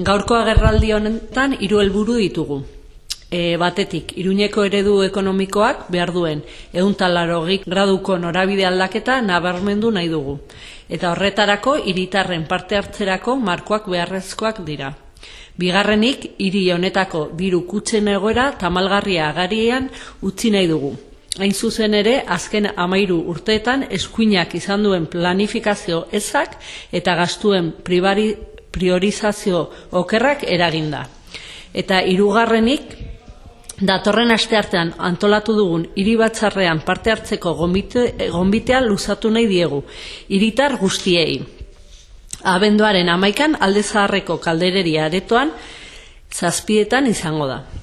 Gaurko agerraldi honetan hiru helburu ditugu. E, batetik, iruñeko eredu ekonomikoak behar duen egun graduko norabide aldaketa nabarmendu nahi dugu. Eta horretarako hiritarren parte hartzerako markoak beharrezkoak dira. Bigarrenik, hiri honetako diru kutzen egoera tamalgarria agarian utzi nahi dugu. Hain zuzen ere, azken amairu urteetan eskuinak izan duen planifikazio ezak eta gastuen pribari, priorizazio okerrak eraginda. Eta hirugarrenik datorren asteartean antolatu dugun hiri batzarrean parte hartzeko gonbitea luzatu nahi diegu hiritar guztiei. Abenduaren amaikan alde zaharreko kaldereria aretoan zazpietan izango da.